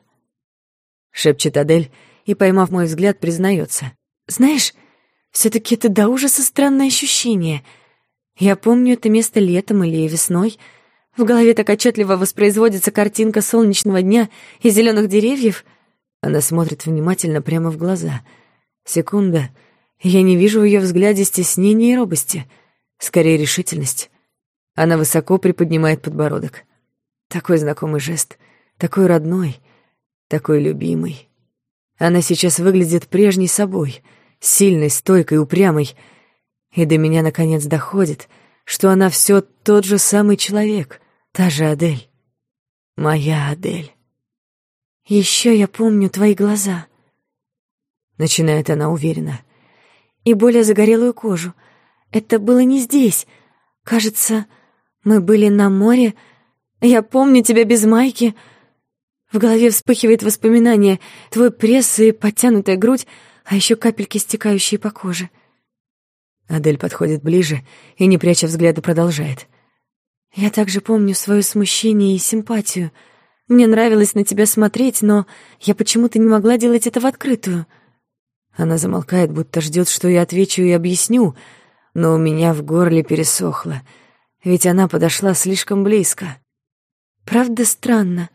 — шепчет Адель и, поймав мой взгляд, признается. «Знаешь, все-таки это до ужаса странное ощущение — я помню это место летом или весной. В голове так отчетливо воспроизводится картинка солнечного дня и зеленых деревьев. Она смотрит внимательно прямо в глаза. Секунда. Я не вижу в ее взгляде стеснения и робости. Скорее, решительность. Она высоко приподнимает подбородок. Такой знакомый жест. Такой родной. Такой любимый. Она сейчас выглядит прежней собой. Сильной, стойкой, упрямой — и до меня наконец доходит, что она все тот же самый человек, та же Адель. Моя Адель. Еще я помню твои глаза. Начинает она уверенно. И более загорелую кожу. Это было не здесь. Кажется, мы были на море. Я помню тебя без майки. В голове вспыхивает воспоминание. Твой пресс и подтянутая грудь, а еще капельки, стекающие по коже. — Адель подходит ближе и, не пряча взгляда, продолжает. «Я также помню свое смущение и симпатию. Мне нравилось на тебя смотреть, но я почему-то не могла делать это в открытую». Она замолкает, будто ждет, что я отвечу и объясню, но у меня в горле пересохло, ведь она подошла слишком близко. «Правда странно.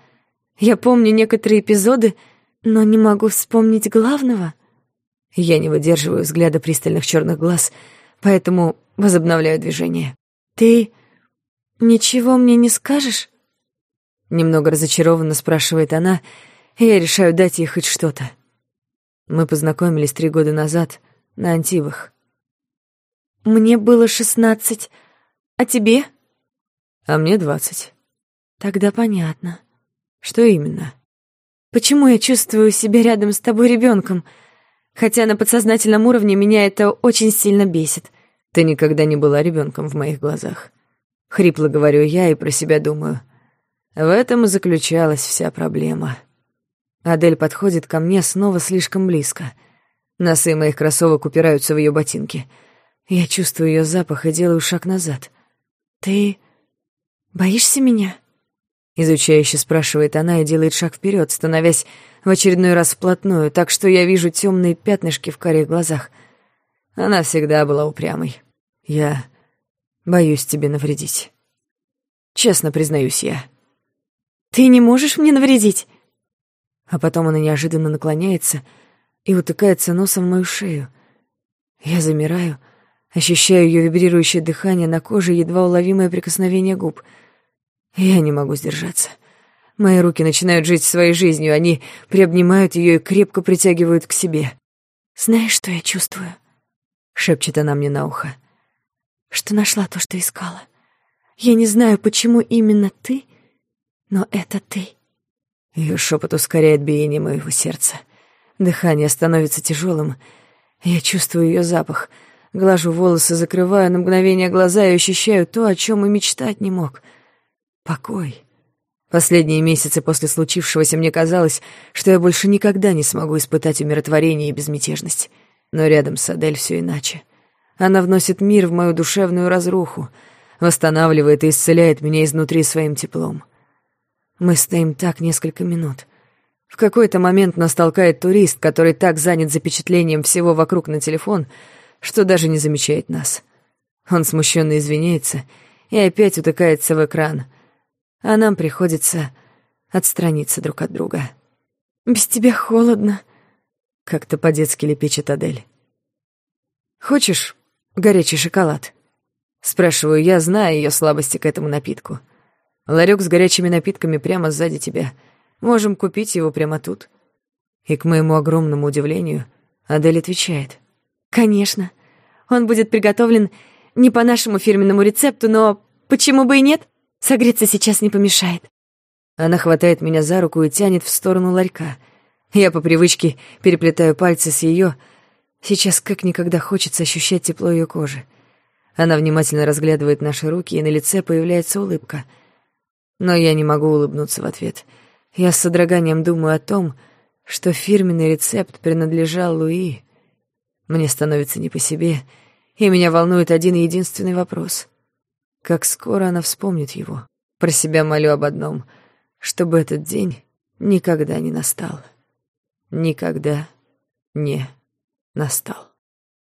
Я помню некоторые эпизоды, но не могу вспомнить главного». Я не выдерживаю взгляда пристальных черных глаз — поэтому возобновляю движение. «Ты ничего мне не скажешь?» Немного разочарованно спрашивает она, и я решаю дать ей хоть что-то. Мы познакомились три года назад на Антибах. «Мне было шестнадцать, а тебе?» «А мне двадцать». «Тогда понятно». «Что именно?» «Почему я чувствую себя рядом с тобой ребенком? Хотя на подсознательном уровне меня это очень сильно бесит. Ты никогда не была ребенком в моих глазах. Хрипло говорю я и про себя думаю. В этом и заключалась вся проблема. Адель подходит ко мне снова слишком близко. Носы моих кроссовок упираются в ее ботинки. Я чувствую ее запах и делаю шаг назад. «Ты боишься меня?» Изучающе спрашивает она и делает шаг вперед, становясь в очередной раз вплотную, так что я вижу темные пятнышки в карих глазах. Она всегда была упрямой. Я боюсь тебе навредить. Честно признаюсь я. Ты не можешь мне навредить? А потом она неожиданно наклоняется и утыкается носом в мою шею. Я замираю, ощущаю ее вибрирующее дыхание на коже едва уловимое прикосновение губ. Я не могу сдержаться. Мои руки начинают жить своей жизнью, они приобнимают ее и крепко притягивают к себе. «Знаешь, что я чувствую?» — шепчет она мне на ухо. «Что нашла то, что искала. Я не знаю, почему именно ты, но это ты». Ее шепот ускоряет биение моего сердца. Дыхание становится тяжелым. Я чувствую ее запах, глажу волосы, закрываю на мгновение глаза и ощущаю то, о чем и мечтать не мог. Покой. Последние месяцы после случившегося мне казалось, что я больше никогда не смогу испытать умиротворение и безмятежность. Но рядом с Адель все иначе. Она вносит мир в мою душевную разруху, восстанавливает и исцеляет меня изнутри своим теплом. Мы стоим так несколько минут. В какой-то момент нас толкает турист, который так занят запечатлением всего вокруг на телефон, что даже не замечает нас. Он смущенно извиняется и опять утыкается в экран — а нам приходится отстраниться друг от друга. «Без тебя холодно», — как-то по-детски лепечет Адель. «Хочешь горячий шоколад?» Спрашиваю я, зная ее слабости к этому напитку. Ларек с горячими напитками прямо сзади тебя. Можем купить его прямо тут. И к моему огромному удивлению Адель отвечает. «Конечно. Он будет приготовлен не по нашему фирменному рецепту, но почему бы и нет?» Согреться сейчас не помешает. Она хватает меня за руку и тянет в сторону ларька. Я по привычке переплетаю пальцы с ее. Сейчас как никогда хочется ощущать тепло ее кожи. Она внимательно разглядывает наши руки, и на лице появляется улыбка. Но я не могу улыбнуться в ответ. Я с содроганием думаю о том, что фирменный рецепт принадлежал Луи. Мне становится не по себе, и меня волнует один единственный вопрос. Как скоро она вспомнит его. Про себя молю об одном, чтобы этот день никогда не настал. Никогда не настал.